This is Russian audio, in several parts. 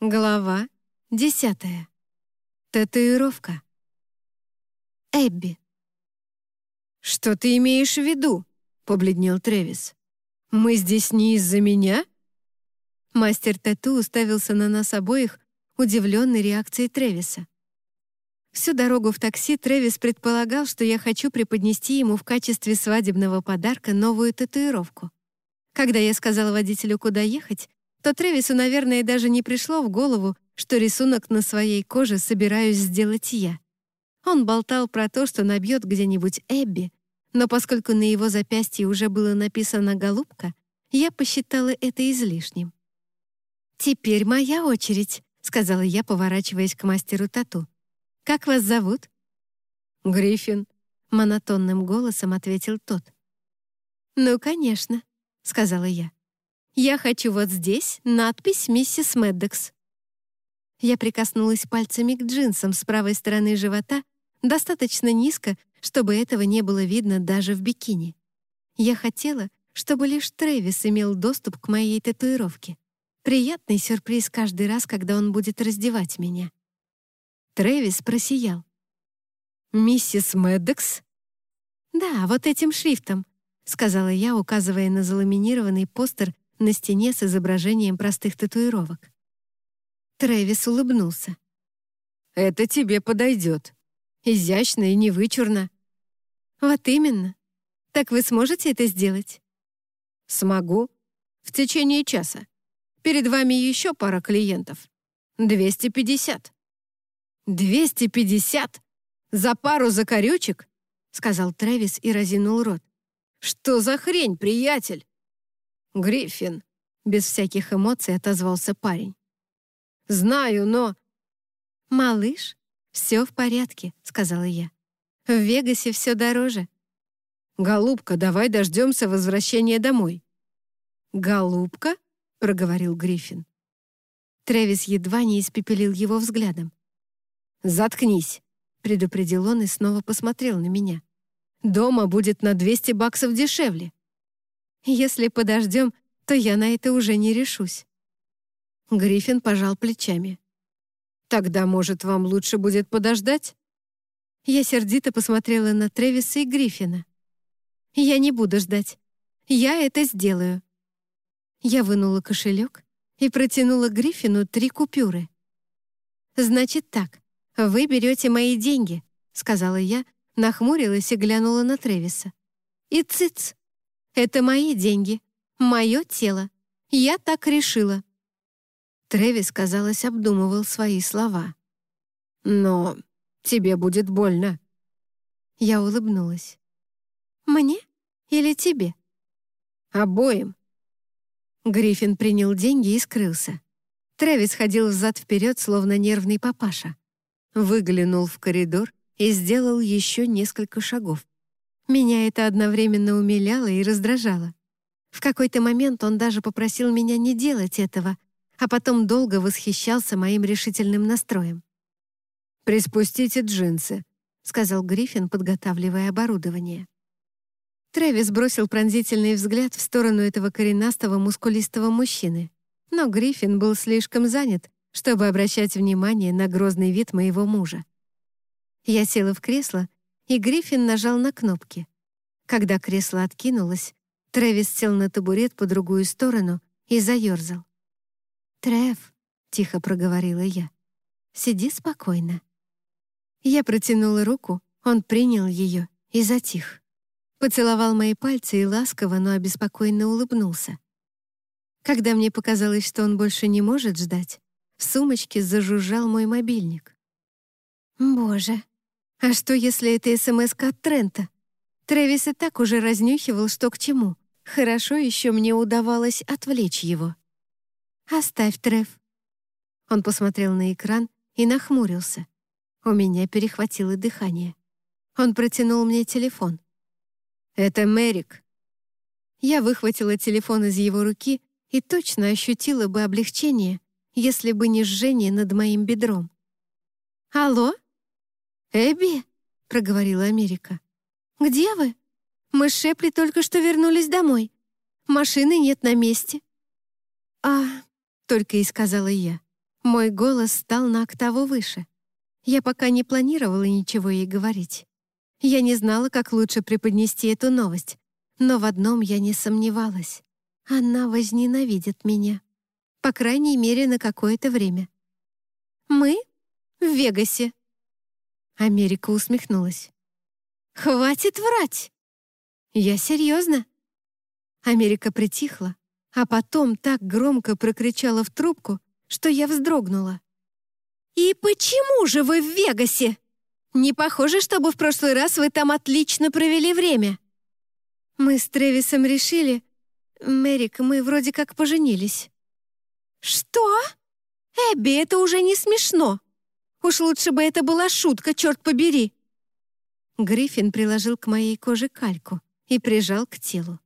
Глава десятая. Татуировка. Эбби. «Что ты имеешь в виду?» — побледнел Трэвис. «Мы здесь не из-за меня?» Мастер тату уставился на нас обоих, удивленный реакцией Трэвиса. Всю дорогу в такси Трэвис предполагал, что я хочу преподнести ему в качестве свадебного подарка новую татуировку. Когда я сказала водителю, куда ехать, то Тревису, наверное, даже не пришло в голову, что рисунок на своей коже собираюсь сделать я. Он болтал про то, что набьет где-нибудь Эбби, но поскольку на его запястье уже было написано «голубка», я посчитала это излишним. «Теперь моя очередь», — сказала я, поворачиваясь к мастеру тату. «Как вас зовут?» «Гриффин», — монотонным голосом ответил тот. «Ну, конечно», — сказала я. Я хочу вот здесь надпись «Миссис Мэддокс». Я прикоснулась пальцами к джинсам с правой стороны живота достаточно низко, чтобы этого не было видно даже в бикини. Я хотела, чтобы лишь Трэвис имел доступ к моей татуировке. Приятный сюрприз каждый раз, когда он будет раздевать меня. Трэвис просиял. «Миссис Мэддокс?» «Да, вот этим шрифтом», — сказала я, указывая на заламинированный постер на стене с изображением простых татуировок. Трэвис улыбнулся. «Это тебе подойдет. Изящно и невычурно». «Вот именно. Так вы сможете это сделать?» «Смогу. В течение часа. Перед вами еще пара клиентов. 250». «250? За пару закорючек?» — сказал Трэвис и разинул рот. «Что за хрень, приятель?» «Гриффин», — без всяких эмоций отозвался парень. «Знаю, но...» «Малыш, все в порядке», — сказала я. «В Вегасе все дороже». «Голубка, давай дождемся возвращения домой». «Голубка?» — проговорил Гриффин. Трэвис едва не испепелил его взглядом. «Заткнись», — предупредил он и снова посмотрел на меня. «Дома будет на 200 баксов дешевле». Если подождем, то я на это уже не решусь». Гриффин пожал плечами. «Тогда, может, вам лучше будет подождать?» Я сердито посмотрела на Тревиса и Гриффина. «Я не буду ждать. Я это сделаю». Я вынула кошелек и протянула Гриффину три купюры. «Значит так, вы берете мои деньги», — сказала я, нахмурилась и глянула на Тревиса. «И цыц! Это мои деньги, мое тело. Я так решила». Трэвис, казалось, обдумывал свои слова. «Но тебе будет больно». Я улыбнулась. «Мне или тебе?» «Обоим». Гриффин принял деньги и скрылся. Трэвис ходил взад-вперед, словно нервный папаша. Выглянул в коридор и сделал еще несколько шагов. Меня это одновременно умиляло и раздражало. В какой-то момент он даже попросил меня не делать этого, а потом долго восхищался моим решительным настроем. «Приспустите джинсы», — сказал Гриффин, подготавливая оборудование. Трэвис бросил пронзительный взгляд в сторону этого коренастого мускулистого мужчины, но Гриффин был слишком занят, чтобы обращать внимание на грозный вид моего мужа. Я села в кресло и Гриффин нажал на кнопки. Когда кресло откинулось, Трэвис сел на табурет по другую сторону и заерзал. «Трэв», — тихо проговорила я, — «сиди спокойно». Я протянула руку, он принял ее и затих. Поцеловал мои пальцы и ласково, но обеспокоенно улыбнулся. Когда мне показалось, что он больше не может ждать, в сумочке зажужжал мой мобильник. «Боже, а что, если это СМС от Трента? Трэвис и так уже разнюхивал, что к чему. Хорошо еще мне удавалось отвлечь его. «Оставь, Трев». Он посмотрел на экран и нахмурился. У меня перехватило дыхание. Он протянул мне телефон. «Это Мэрик». Я выхватила телефон из его руки и точно ощутила бы облегчение, если бы не жжение над моим бедром. «Алло?» «Эбби?» — проговорила Америка. «Где вы? Мы с Шепли только что вернулись домой. Машины нет на месте». «А...» — только и сказала я. Мой голос стал на октаву выше. Я пока не планировала ничего ей говорить. Я не знала, как лучше преподнести эту новость, но в одном я не сомневалась. Она возненавидит меня. По крайней мере, на какое-то время. «Мы? В Вегасе?» Америка усмехнулась. «Хватит врать!» «Я серьезно?» Америка притихла, а потом так громко прокричала в трубку, что я вздрогнула. «И почему же вы в Вегасе? Не похоже, чтобы в прошлый раз вы там отлично провели время». Мы с Тревисом решили... Мэрик, мы вроде как поженились. «Что? Эбби, это уже не смешно. Уж лучше бы это была шутка, черт побери». Гриффин приложил к моей коже кальку и прижал к телу.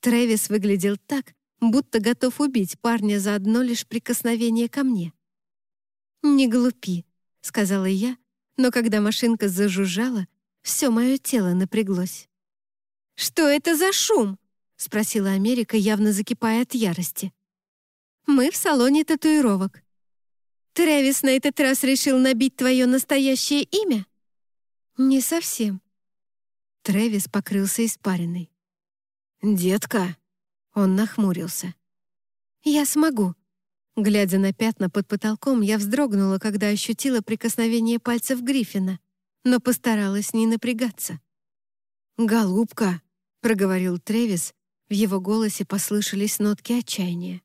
Трэвис выглядел так, будто готов убить парня за одно лишь прикосновение ко мне. «Не глупи», — сказала я, но когда машинка зажужжала, все мое тело напряглось. «Что это за шум?» — спросила Америка, явно закипая от ярости. «Мы в салоне татуировок. Трэвис на этот раз решил набить твое настоящее имя?» «Не совсем». Трэвис покрылся испариной. «Детка!» Он нахмурился. «Я смогу». Глядя на пятна под потолком, я вздрогнула, когда ощутила прикосновение пальцев Гриффина, но постаралась не напрягаться. «Голубка!» — проговорил Тревис, в его голосе послышались нотки отчаяния.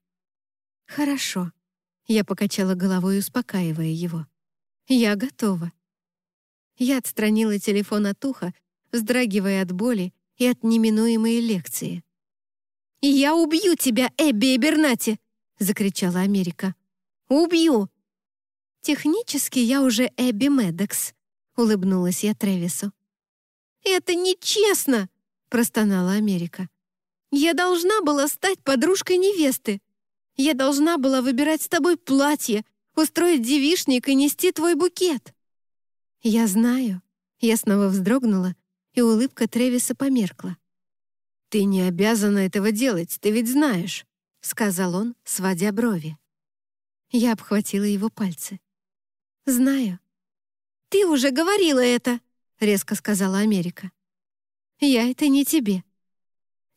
«Хорошо». Я покачала головой, успокаивая его. «Я готова». Я отстранила телефон от уха, вздрагивая от боли и от неминуемой лекции. «Я убью тебя, Эбби Эбернати!» — закричала Америка. «Убью!» «Технически я уже Эбби Медекс», — улыбнулась я Тревису. «Это нечестно!» — простонала Америка. «Я должна была стать подружкой невесты. Я должна была выбирать с тобой платье, устроить девишник и нести твой букет». «Я знаю». Я снова вздрогнула, и улыбка Тревиса померкла. «Ты не обязана этого делать, ты ведь знаешь», — сказал он, сводя брови. Я обхватила его пальцы. «Знаю». «Ты уже говорила это», — резко сказала Америка. «Я это не тебе».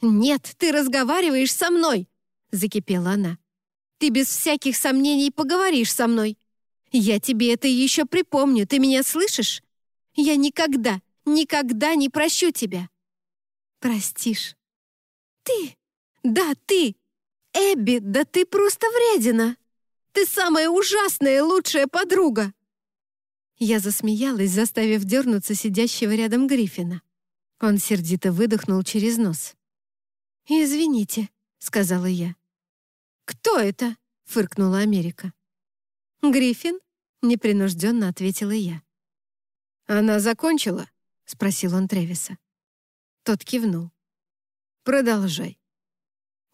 «Нет, ты разговариваешь со мной», — закипела она. «Ты без всяких сомнений поговоришь со мной. Я тебе это еще припомню, ты меня слышишь? Я никогда, никогда не прощу тебя». «Простишь», ты! Да, ты! Эбби, да ты просто вредина! Ты самая ужасная лучшая подруга!» Я засмеялась, заставив дернуться сидящего рядом Гриффина. Он сердито выдохнул через нос. «Извините», — сказала я. «Кто это?» — фыркнула Америка. «Гриффин?» — непринужденно ответила я. «Она закончила?» — спросил он Тревиса. Тот кивнул. Продолжай».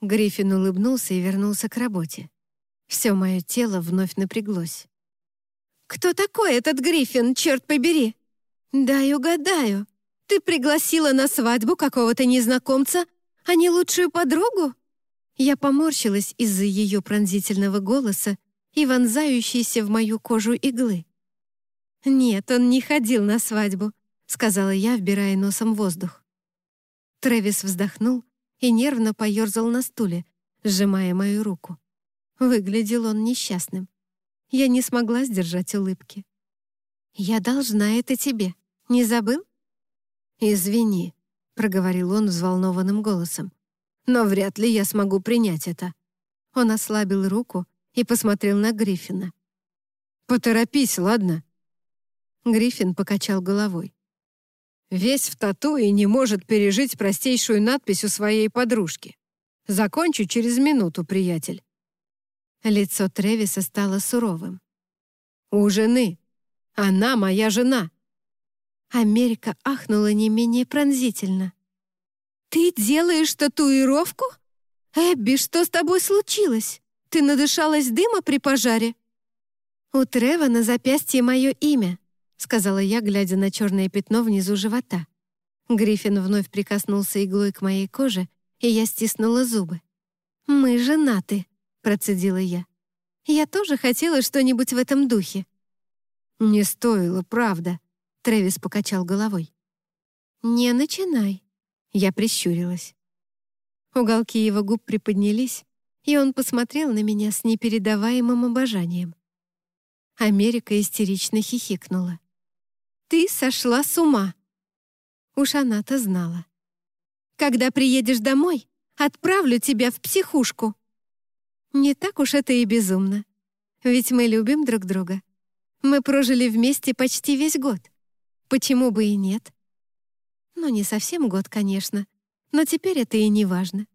Гриффин улыбнулся и вернулся к работе. Все мое тело вновь напряглось. «Кто такой этот Гриффин, черт побери?» «Дай угадаю. Ты пригласила на свадьбу какого-то незнакомца, а не лучшую подругу?» Я поморщилась из-за ее пронзительного голоса и вонзающейся в мою кожу иглы. «Нет, он не ходил на свадьбу», — сказала я, вбирая носом воздух. Трэвис вздохнул и нервно поерзал на стуле, сжимая мою руку. Выглядел он несчастным. Я не смогла сдержать улыбки. «Я должна это тебе. Не забыл?» «Извини», — проговорил он взволнованным голосом. «Но вряд ли я смогу принять это». Он ослабил руку и посмотрел на Гриффина. «Поторопись, ладно?» Гриффин покачал головой. Весь в тату и не может пережить простейшую надпись у своей подружки. Закончу через минуту, приятель». Лицо Тревиса стало суровым. «У жены. Она моя жена». Америка ахнула не менее пронзительно. «Ты делаешь татуировку? Эбби, что с тобой случилось? Ты надышалась дыма при пожаре?» «У Трева на запястье мое имя», — сказала я, глядя на черное пятно внизу живота. Гриффин вновь прикоснулся иглой к моей коже, и я стиснула зубы. «Мы женаты», — процедила я. Я тоже хотела что-нибудь в этом духе». «Не стоило, правда», — Трэвис покачал головой. «Не начинай», — я прищурилась. Уголки его губ приподнялись, и он посмотрел на меня с непередаваемым обожанием. Америка истерично хихикнула. «Ты сошла с ума!» Уж она-то знала. «Когда приедешь домой, отправлю тебя в психушку». Не так уж это и безумно. Ведь мы любим друг друга. Мы прожили вместе почти весь год. Почему бы и нет? Ну, не совсем год, конечно, но теперь это и не важно.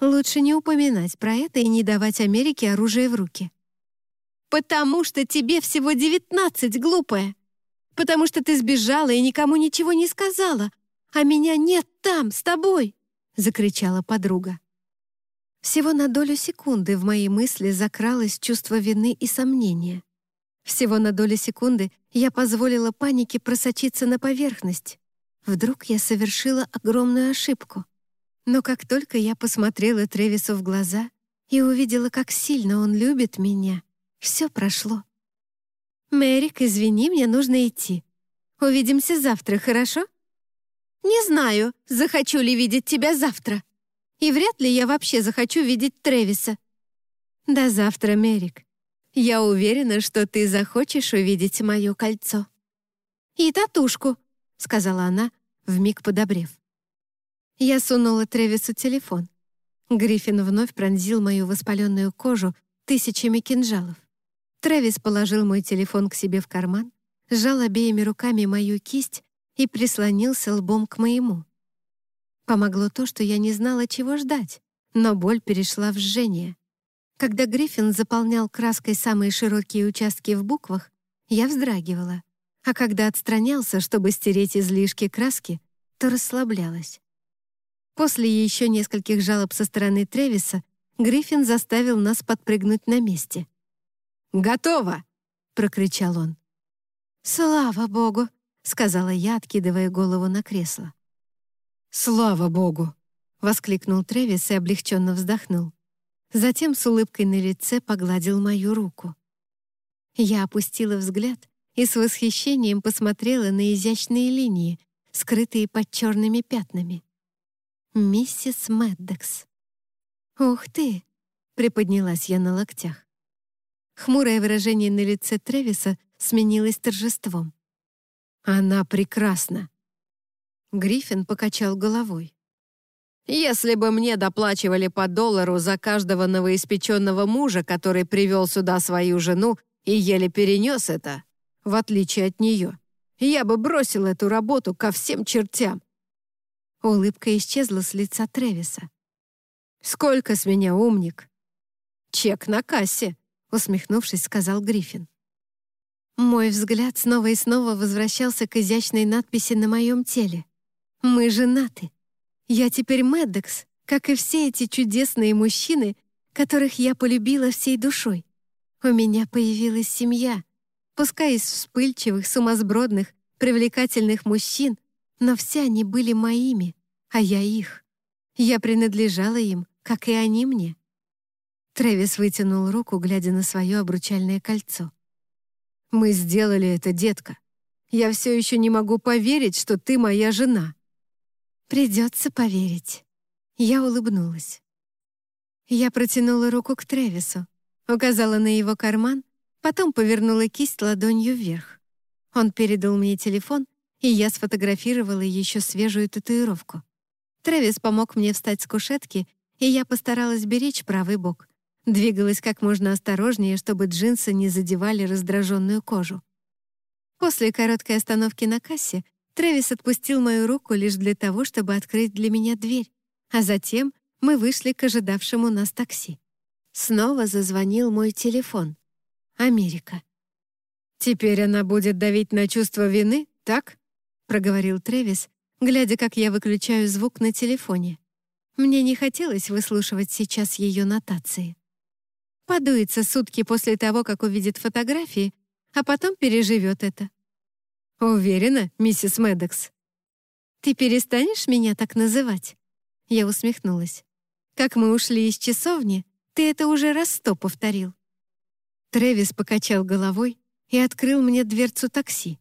Лучше не упоминать про это и не давать Америке оружие в руки. «Потому что тебе всего девятнадцать, глупая! Потому что ты сбежала и никому ничего не сказала, а меня нет там, с тобой!» — закричала подруга. Всего на долю секунды в мои мысли закралось чувство вины и сомнения. Всего на долю секунды я позволила панике просочиться на поверхность. Вдруг я совершила огромную ошибку. Но как только я посмотрела Тревису в глаза и увидела, как сильно он любит меня, все прошло. «Мэрик, извини, мне нужно идти. Увидимся завтра, хорошо?» «Не знаю, захочу ли видеть тебя завтра», и вряд ли я вообще захочу видеть Тревиса. До завтра, Мерик. Я уверена, что ты захочешь увидеть мое кольцо. И татушку, сказала она, вмиг подобрев. Я сунула Тревису телефон. Гриффин вновь пронзил мою воспаленную кожу тысячами кинжалов. Трэвис положил мой телефон к себе в карман, сжал обеими руками мою кисть и прислонился лбом к моему. Помогло то, что я не знала, чего ждать, но боль перешла в жжение. Когда Гриффин заполнял краской самые широкие участки в буквах, я вздрагивала, а когда отстранялся, чтобы стереть излишки краски, то расслаблялась. После еще нескольких жалоб со стороны Тревиса Гриффин заставил нас подпрыгнуть на месте. «Готово!» — прокричал он. «Слава богу!» — сказала я, откидывая голову на кресло. «Слава богу!» — воскликнул Тревис и облегченно вздохнул. Затем с улыбкой на лице погладил мою руку. Я опустила взгляд и с восхищением посмотрела на изящные линии, скрытые под черными пятнами. «Миссис Мэддекс». «Ух ты!» — приподнялась я на локтях. Хмурое выражение на лице Тревиса сменилось торжеством. «Она прекрасна!» Гриффин покачал головой. «Если бы мне доплачивали по доллару за каждого новоиспеченного мужа, который привел сюда свою жену и еле перенес это, в отличие от нее, я бы бросил эту работу ко всем чертям». Улыбка исчезла с лица Тревиса. «Сколько с меня умник?» «Чек на кассе», — усмехнувшись, сказал Гриффин. Мой взгляд снова и снова возвращался к изящной надписи на моем теле. Мы женаты. Я теперь Мэддекс, как и все эти чудесные мужчины, которых я полюбила всей душой. У меня появилась семья, пускай из вспыльчивых, сумасбродных, привлекательных мужчин, но все они были моими, а я их. Я принадлежала им, как и они мне. Трэвис вытянул руку, глядя на свое обручальное кольцо. «Мы сделали это, детка. Я все еще не могу поверить, что ты моя жена». «Придется поверить». Я улыбнулась. Я протянула руку к Тревису, указала на его карман, потом повернула кисть ладонью вверх. Он передал мне телефон, и я сфотографировала еще свежую татуировку. Трэвис помог мне встать с кушетки, и я постаралась беречь правый бок. Двигалась как можно осторожнее, чтобы джинсы не задевали раздраженную кожу. После короткой остановки на кассе Трэвис отпустил мою руку лишь для того, чтобы открыть для меня дверь, а затем мы вышли к ожидавшему нас такси. Снова зазвонил мой телефон. Америка. «Теперь она будет давить на чувство вины, так?» — проговорил Трэвис, глядя, как я выключаю звук на телефоне. Мне не хотелось выслушивать сейчас ее нотации. Подуется сутки после того, как увидит фотографии, а потом переживет это. «Уверена, миссис Медекс?» «Ты перестанешь меня так называть?» Я усмехнулась. «Как мы ушли из часовни, ты это уже раз сто повторил». Трэвис покачал головой и открыл мне дверцу такси.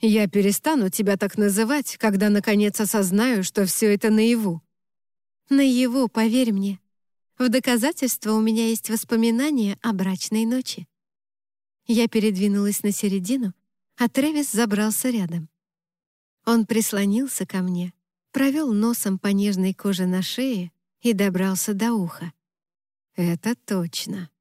«Я перестану тебя так называть, когда наконец осознаю, что все это наяву». «Наяву, поверь мне. В доказательство у меня есть воспоминания о брачной ночи». Я передвинулась на середину, а Трэвис забрался рядом. Он прислонился ко мне, провел носом по нежной коже на шее и добрался до уха. «Это точно»,